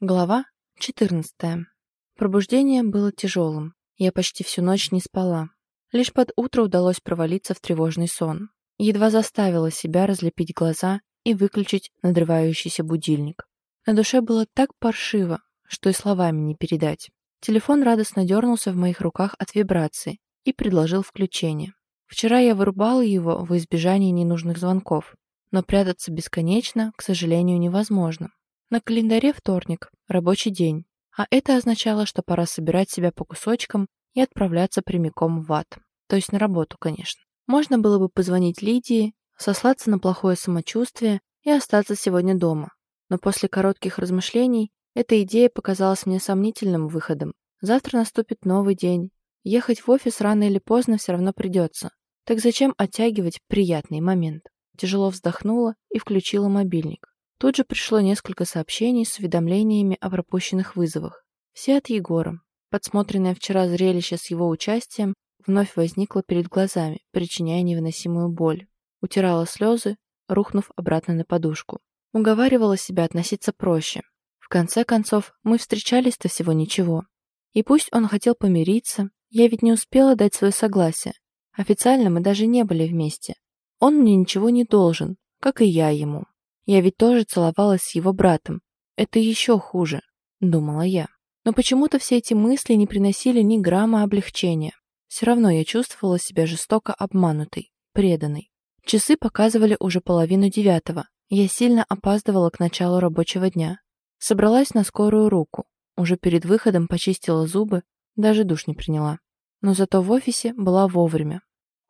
Глава 14. Пробуждение было тяжелым. Я почти всю ночь не спала. Лишь под утро удалось провалиться в тревожный сон. Едва заставила себя разлепить глаза и выключить надрывающийся будильник. На душе было так паршиво, что и словами не передать. Телефон радостно дернулся в моих руках от вибрации и предложил включение. Вчера я вырубала его в избежание ненужных звонков, но прятаться бесконечно, к сожалению, невозможно. На календаре вторник, рабочий день, а это означало, что пора собирать себя по кусочкам и отправляться прямиком в ад. То есть на работу, конечно. Можно было бы позвонить Лидии, сослаться на плохое самочувствие и остаться сегодня дома. Но после коротких размышлений эта идея показалась мне сомнительным выходом. Завтра наступит новый день. Ехать в офис рано или поздно все равно придется. Так зачем оттягивать приятный момент? Тяжело вздохнула и включила мобильник. Тут же пришло несколько сообщений с уведомлениями о пропущенных вызовах. Все от Егора. Подсмотренное вчера зрелище с его участием вновь возникло перед глазами, причиняя невыносимую боль. Утирала слезы, рухнув обратно на подушку. Уговаривала себя относиться проще. В конце концов, мы встречались-то всего ничего. И пусть он хотел помириться, я ведь не успела дать свое согласие. Официально мы даже не были вместе. Он мне ничего не должен, как и я ему. Я ведь тоже целовалась с его братом. Это еще хуже, думала я. Но почему-то все эти мысли не приносили ни грамма облегчения. Все равно я чувствовала себя жестоко обманутой, преданной. Часы показывали уже половину девятого. Я сильно опаздывала к началу рабочего дня. Собралась на скорую руку. Уже перед выходом почистила зубы, даже душ не приняла. Но зато в офисе была вовремя.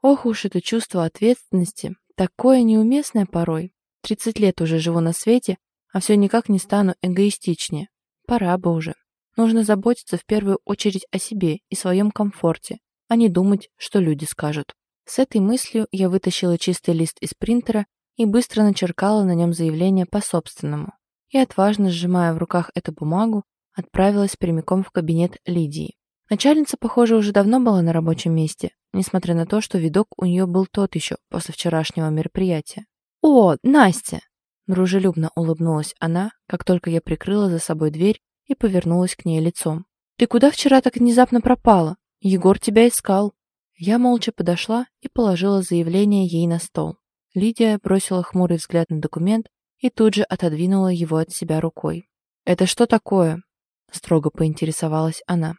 Ох уж это чувство ответственности, такое неуместное порой. 30 лет уже живу на свете, а все никак не стану эгоистичнее. Пора бы уже. Нужно заботиться в первую очередь о себе и своем комфорте, а не думать, что люди скажут. С этой мыслью я вытащила чистый лист из принтера и быстро начеркала на нем заявление по собственному. И отважно сжимая в руках эту бумагу, отправилась прямиком в кабинет Лидии. Начальница, похоже, уже давно была на рабочем месте, несмотря на то, что видок у нее был тот еще после вчерашнего мероприятия. «О, Настя!» Дружелюбно улыбнулась она, как только я прикрыла за собой дверь и повернулась к ней лицом. «Ты куда вчера так внезапно пропала? Егор тебя искал». Я молча подошла и положила заявление ей на стол. Лидия бросила хмурый взгляд на документ и тут же отодвинула его от себя рукой. «Это что такое?» — строго поинтересовалась она.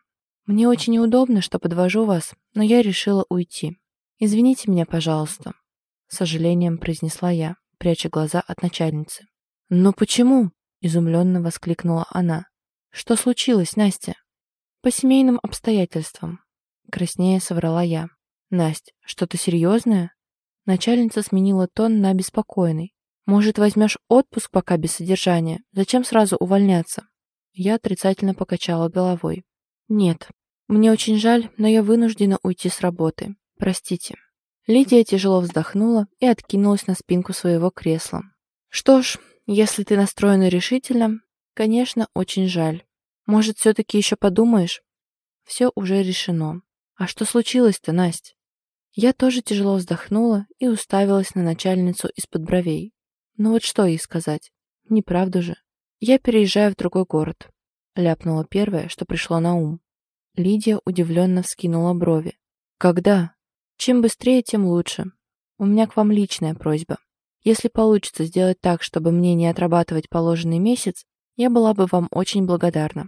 «Мне очень неудобно, что подвожу вас, но я решила уйти. Извините меня, пожалуйста», сожалением произнесла я, пряча глаза от начальницы. «Но почему?» — изумленно воскликнула она. «Что случилось, Настя?» «По семейным обстоятельствам», — краснее соврала я. «Насть, что-то серьезное?» Начальница сменила тон на беспокойный. «Может, возьмешь отпуск пока без содержания? Зачем сразу увольняться?» Я отрицательно покачала головой. «Нет, мне очень жаль, но я вынуждена уйти с работы. Простите». Лидия тяжело вздохнула и откинулась на спинку своего кресла. «Что ж, если ты настроена решительно, конечно, очень жаль. Может, все-таки еще подумаешь?» «Все уже решено. А что случилось-то, Настя?» Я тоже тяжело вздохнула и уставилась на начальницу из-под бровей. Ну вот что ей сказать? Неправда же. Я переезжаю в другой город. Ляпнула первое, что пришло на ум. Лидия удивленно вскинула брови. «Когда?» Чем быстрее, тем лучше. У меня к вам личная просьба. Если получится сделать так, чтобы мне не отрабатывать положенный месяц, я была бы вам очень благодарна».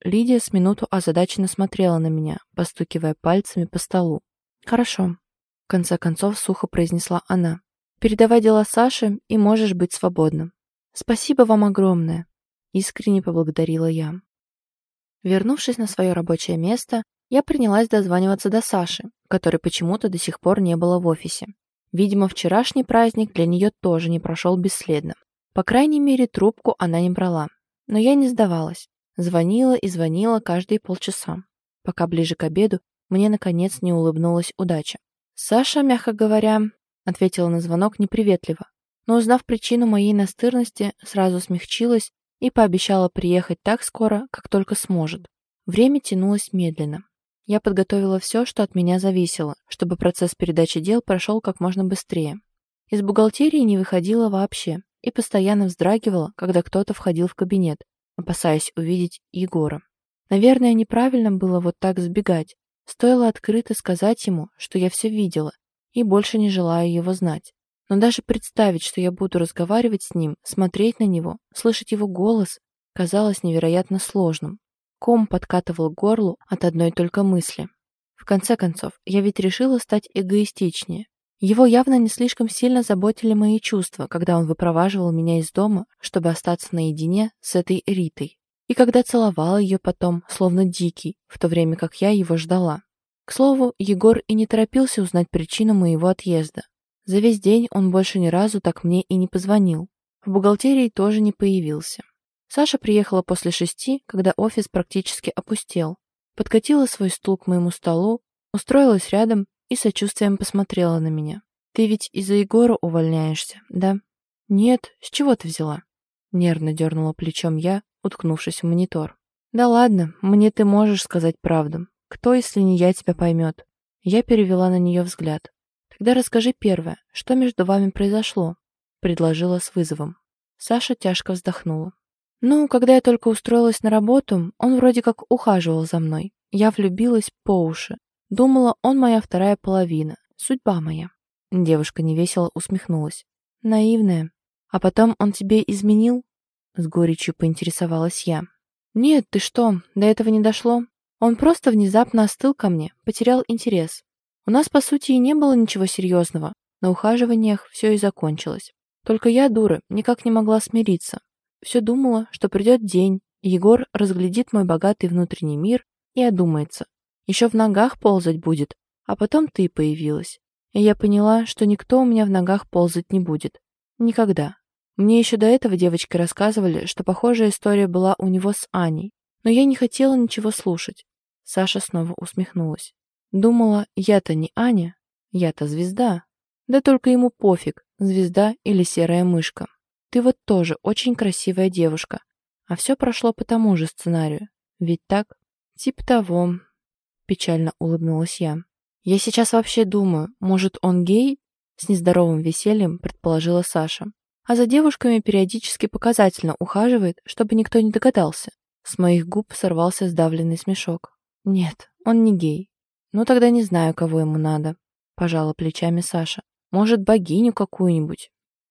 Лидия с минуту озадаченно смотрела на меня, постукивая пальцами по столу. «Хорошо», — в конце концов сухо произнесла она. «Передавай дела Саше, и можешь быть свободна. Спасибо вам огромное», — искренне поблагодарила я. Вернувшись на свое рабочее место, я принялась дозваниваться до Саши, которой почему-то до сих пор не было в офисе. Видимо, вчерашний праздник для нее тоже не прошел бесследно. По крайней мере, трубку она не брала. Но я не сдавалась. Звонила и звонила каждые полчаса. Пока ближе к обеду мне, наконец, не улыбнулась удача. Саша, мягко говоря, ответила на звонок неприветливо, но, узнав причину моей настырности, сразу смягчилась и пообещала приехать так скоро, как только сможет. Время тянулось медленно. Я подготовила все, что от меня зависело, чтобы процесс передачи дел прошел как можно быстрее. Из бухгалтерии не выходила вообще и постоянно вздрагивала, когда кто-то входил в кабинет, опасаясь увидеть Егора. Наверное, неправильно было вот так сбегать. Стоило открыто сказать ему, что я все видела и больше не желаю его знать. Но даже представить, что я буду разговаривать с ним, смотреть на него, слышать его голос, казалось невероятно сложным. Ком подкатывал горлу от одной только мысли. В конце концов, я ведь решила стать эгоистичнее. Его явно не слишком сильно заботили мои чувства, когда он выпроваживал меня из дома, чтобы остаться наедине с этой Ритой. И когда целовала ее потом, словно дикий, в то время как я его ждала. К слову, Егор и не торопился узнать причину моего отъезда. За весь день он больше ни разу так мне и не позвонил. В бухгалтерии тоже не появился. Саша приехала после шести, когда офис практически опустел. Подкатила свой стул к моему столу, устроилась рядом и сочувствием посмотрела на меня. «Ты ведь из-за Егора увольняешься, да?» «Нет, с чего ты взяла?» Нервно дернула плечом я, уткнувшись в монитор. «Да ладно, мне ты можешь сказать правду. Кто, если не я, тебя поймет?» Я перевела на нее взгляд. «Тогда расскажи первое, что между вами произошло?» — предложила с вызовом. Саша тяжко вздохнула. «Ну, когда я только устроилась на работу, он вроде как ухаживал за мной. Я влюбилась по уши. Думала, он моя вторая половина, судьба моя». Девушка невесело усмехнулась. «Наивная. А потом он тебе изменил?» С горечью поинтересовалась я. «Нет, ты что, до этого не дошло? Он просто внезапно остыл ко мне, потерял интерес. У нас, по сути, и не было ничего серьезного. На ухаживаниях все и закончилось. Только я, дура, никак не могла смириться. Все думала, что придет день, Егор разглядит мой богатый внутренний мир и одумается. Еще в ногах ползать будет, а потом ты появилась. И я поняла, что никто у меня в ногах ползать не будет. Никогда. Мне еще до этого девочки рассказывали, что похожая история была у него с Аней. Но я не хотела ничего слушать. Саша снова усмехнулась. Думала, я-то не Аня, я-то звезда. Да только ему пофиг, звезда или серая мышка. Ты вот тоже очень красивая девушка. А все прошло по тому же сценарию. Ведь так? Тип того. Печально улыбнулась я. Я сейчас вообще думаю, может, он гей? С нездоровым весельем предположила Саша. А за девушками периодически показательно ухаживает, чтобы никто не догадался. С моих губ сорвался сдавленный смешок. Нет, он не гей. «Ну тогда не знаю, кого ему надо», — пожала плечами Саша. «Может, богиню какую-нибудь?»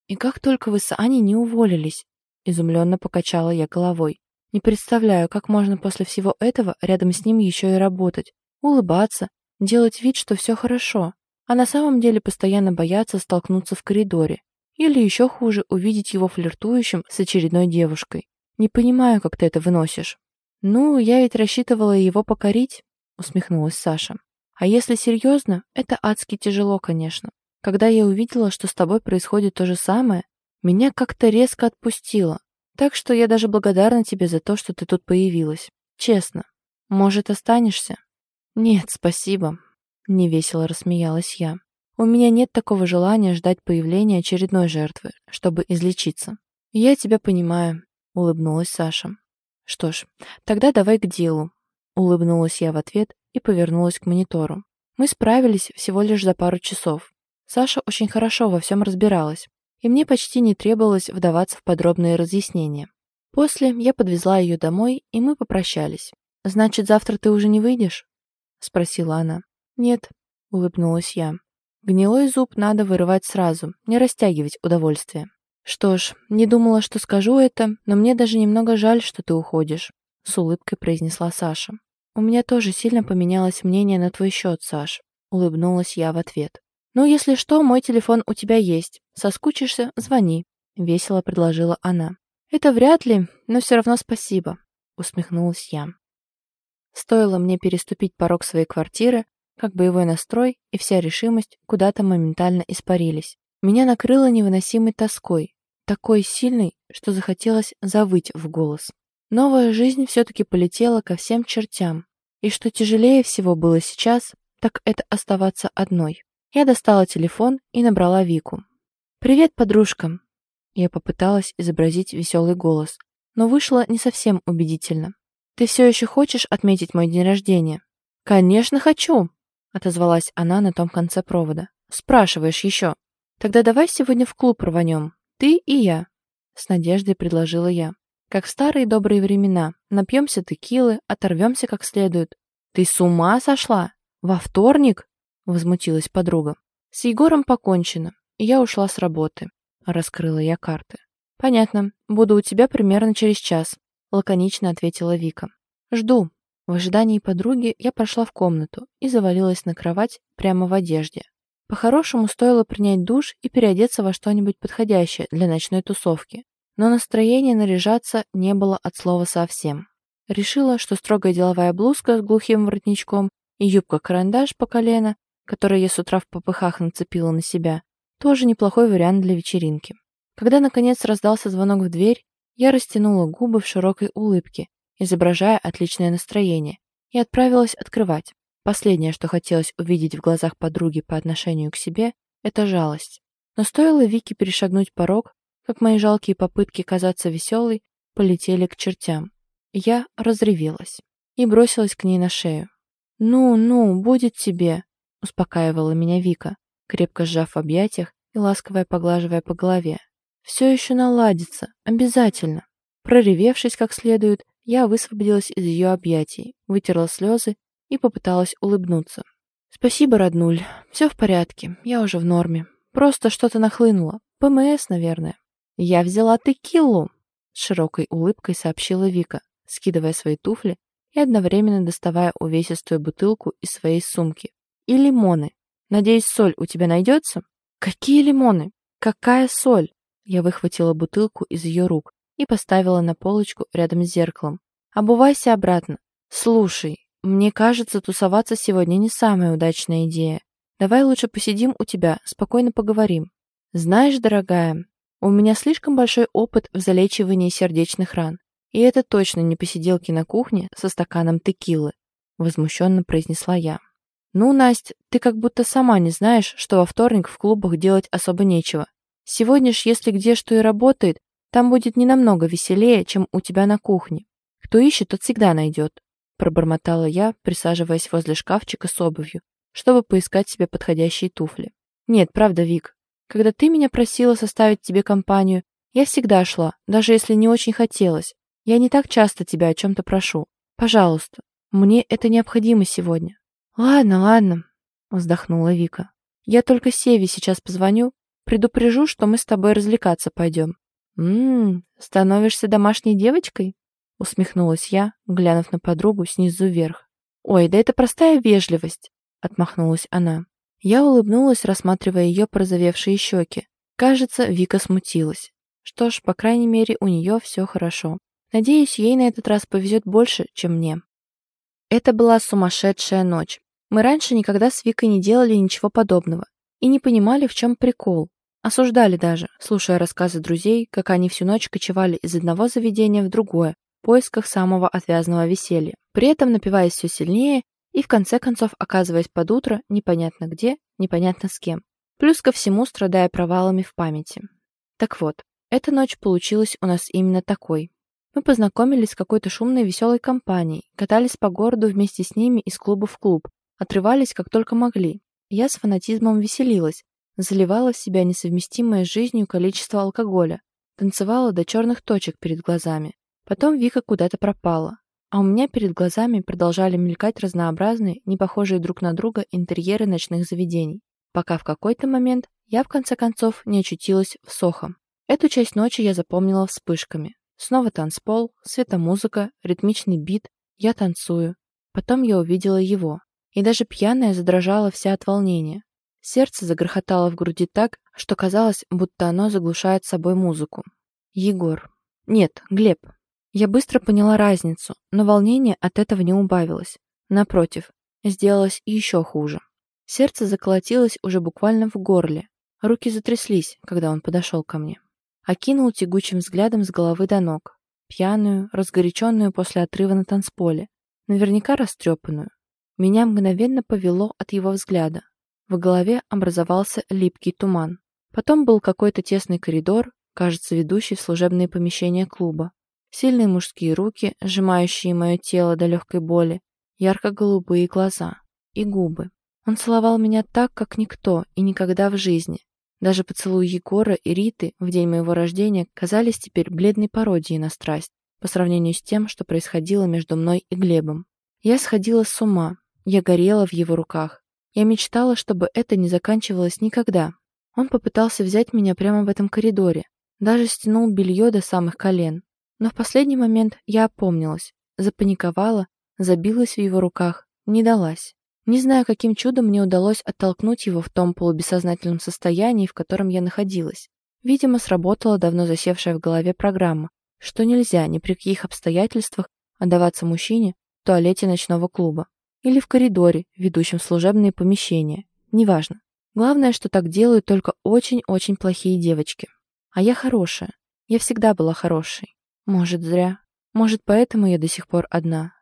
«И как только вы с Аней не уволились?» — изумленно покачала я головой. «Не представляю, как можно после всего этого рядом с ним еще и работать, улыбаться, делать вид, что все хорошо, а на самом деле постоянно бояться столкнуться в коридоре. Или еще хуже, увидеть его флиртующим с очередной девушкой. Не понимаю, как ты это выносишь». «Ну, я ведь рассчитывала его покорить», — усмехнулась Саша. А если серьезно, это адски тяжело, конечно. Когда я увидела, что с тобой происходит то же самое, меня как-то резко отпустило. Так что я даже благодарна тебе за то, что ты тут появилась. Честно. Может, останешься? Нет, спасибо. Невесело рассмеялась я. У меня нет такого желания ждать появления очередной жертвы, чтобы излечиться. Я тебя понимаю, улыбнулась Саша. Что ж, тогда давай к делу. Улыбнулась я в ответ и повернулась к монитору. Мы справились всего лишь за пару часов. Саша очень хорошо во всем разбиралась, и мне почти не требовалось вдаваться в подробные разъяснения. После я подвезла ее домой, и мы попрощались. «Значит, завтра ты уже не выйдешь?» — спросила она. «Нет», — улыбнулась я. «Гнилой зуб надо вырывать сразу, не растягивать удовольствие». «Что ж, не думала, что скажу это, но мне даже немного жаль, что ты уходишь», — с улыбкой произнесла Саша. «У меня тоже сильно поменялось мнение на твой счет, Саш», — улыбнулась я в ответ. «Ну, если что, мой телефон у тебя есть. Соскучишься — звони», — весело предложила она. «Это вряд ли, но все равно спасибо», — усмехнулась я. Стоило мне переступить порог своей квартиры, как боевой настрой и вся решимость куда-то моментально испарились. Меня накрыло невыносимой тоской, такой сильной, что захотелось завыть в голос. Новая жизнь все-таки полетела ко всем чертям, и что тяжелее всего было сейчас, так это оставаться одной. Я достала телефон и набрала Вику. «Привет, подружка!» Я попыталась изобразить веселый голос, но вышло не совсем убедительно. «Ты все еще хочешь отметить мой день рождения?» «Конечно хочу!» — отозвалась она на том конце провода. «Спрашиваешь еще?» «Тогда давай сегодня в клуб рванем. Ты и я», — с надеждой предложила я. Как в старые добрые времена. Напьемся текилы, оторвемся как следует. Ты с ума сошла? Во вторник? Возмутилась подруга. С Егором покончено, я ушла с работы. Раскрыла я карты. Понятно. Буду у тебя примерно через час. Лаконично ответила Вика. Жду. В ожидании подруги я прошла в комнату и завалилась на кровать прямо в одежде. По-хорошему стоило принять душ и переодеться во что-нибудь подходящее для ночной тусовки но настроения наряжаться не было от слова совсем. Решила, что строгая деловая блузка с глухим воротничком и юбка-карандаш по колено, которую я с утра в попыхах нацепила на себя, тоже неплохой вариант для вечеринки. Когда, наконец, раздался звонок в дверь, я растянула губы в широкой улыбке, изображая отличное настроение, и отправилась открывать. Последнее, что хотелось увидеть в глазах подруги по отношению к себе, это жалость. Но стоило Вике перешагнуть порог, как мои жалкие попытки казаться веселой полетели к чертям. Я разревелась и бросилась к ней на шею. «Ну, ну, будет тебе», — успокаивала меня Вика, крепко сжав в объятиях и ласково поглаживая по голове. «Все еще наладится, обязательно». Проревевшись как следует, я высвободилась из ее объятий, вытерла слезы и попыталась улыбнуться. «Спасибо, роднуль, все в порядке, я уже в норме. Просто что-то нахлынуло. ПМС, наверное». «Я взяла текилу», — с широкой улыбкой сообщила Вика, скидывая свои туфли и одновременно доставая увесистую бутылку из своей сумки. «И лимоны. Надеюсь, соль у тебя найдется?» «Какие лимоны? Какая соль?» Я выхватила бутылку из ее рук и поставила на полочку рядом с зеркалом. «Обувайся обратно. Слушай, мне кажется, тусоваться сегодня не самая удачная идея. Давай лучше посидим у тебя, спокойно поговорим. Знаешь, дорогая, у меня слишком большой опыт в залечивании сердечных ран. И это точно не посиделки на кухне со стаканом текилы, возмущенно произнесла я. Ну, Настя, ты как будто сама не знаешь, что во вторник в клубах делать особо нечего. Сегодня ж, если где что и работает, там будет не намного веселее, чем у тебя на кухне. Кто ищет, тот всегда найдет, пробормотала я, присаживаясь возле шкафчика с обувью, чтобы поискать себе подходящие туфли. Нет, правда, Вик, когда ты меня просила составить тебе компанию, я всегда шла, даже если не очень хотелось. Я не так часто тебя о чем-то прошу. Пожалуйста, мне это необходимо сегодня». «Ладно, ладно», — вздохнула Вика. «Я только Севе сейчас позвоню, предупрежу, что мы с тобой развлекаться пойдем». «Ммм, становишься домашней девочкой?» — усмехнулась я, глянув на подругу снизу вверх. «Ой, да это простая вежливость», — отмахнулась она. Я улыбнулась, рассматривая ее порозовевшие щеки. Кажется, Вика смутилась. Что ж, по крайней мере, у нее все хорошо. Надеюсь, ей на этот раз повезет больше, чем мне. Это была сумасшедшая ночь. Мы раньше никогда с Викой не делали ничего подобного и не понимали, в чем прикол. Осуждали даже, слушая рассказы друзей, как они всю ночь кочевали из одного заведения в другое, в поисках самого отвязного веселья. При этом напиваясь все сильнее и в конце концов оказываясь под утро непонятно где, непонятно с кем. Плюс ко всему страдая провалами в памяти. Так вот, эта ночь получилась у нас именно такой. Мы познакомились с какой-то шумной веселой компанией, катались по городу вместе с ними из клуба в клуб, отрывались как только могли. Я с фанатизмом веселилась, заливала в себя несовместимое с жизнью количество алкоголя, танцевала до черных точек перед глазами. Потом Вика куда-то пропала, а у меня перед глазами продолжали мелькать разнообразные, не похожие друг на друга интерьеры ночных заведений, пока в какой-то момент я в конце концов не очутилась в Сохо. Эту часть ночи я запомнила вспышками. Снова танцпол, светомузыка, ритмичный бит, я танцую. Потом я увидела его. И даже пьяная задрожала вся от волнения. Сердце загрохотало в груди так, что казалось, будто оно заглушает собой музыку. Егор. Нет, Глеб. Я быстро поняла разницу, но волнение от этого не убавилось. Напротив, сделалось еще хуже. Сердце заколотилось уже буквально в горле. Руки затряслись, когда он подошел ко мне. Окинул тягучим взглядом с головы до ног. Пьяную, разгоряченную после отрыва на танцполе. Наверняка растрепанную. Меня мгновенно повело от его взгляда. В голове образовался липкий туман. Потом был какой-то тесный коридор, кажется, ведущий в служебные помещения клуба. Сильные мужские руки, сжимающие мое тело до легкой боли, ярко-голубые глаза и губы. Он целовал меня так, как никто и никогда в жизни. Даже поцелуи Егора и Риты в день моего рождения казались теперь бледной пародией на страсть. по сравнению с тем, что происходило между мной и Глебом. Я сходила с ума, я горела в его руках. Я мечтала, чтобы это не заканчивалось никогда. Он попытался взять меня прямо в этом коридоре, даже стянул белье до самых колен. Но в последний момент я опомнилась, запаниковала, забилась в его руках, не далась. Не знаю, каким чудом мне удалось оттолкнуть его в том полубессознательном состоянии, в котором я находилась. Видимо, сработала давно засевшая в голове программа, что нельзя ни при каких обстоятельствах отдаваться мужчине в туалете ночного клуба или в коридоре, ведущем в служебные помещения. Неважно. Главное, что так делают только очень-очень плохие девочки. А я хорошая. Я всегда была хорошей. Может, зря. Может, поэтому я до сих пор одна.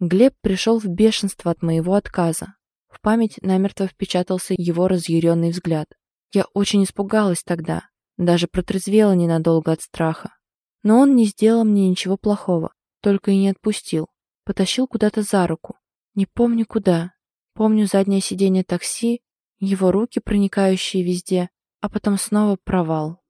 Глеб пришел в бешенство от моего отказа. В память намертво впечатался его разъяренный взгляд. Я очень испугалась тогда, даже протрезвела ненадолго от страха. Но он не сделал мне ничего плохого, только и не отпустил. Потащил куда-то за руку. Не помню куда. Помню заднее сиденье такси, его руки, проникающие везде, а потом снова провал.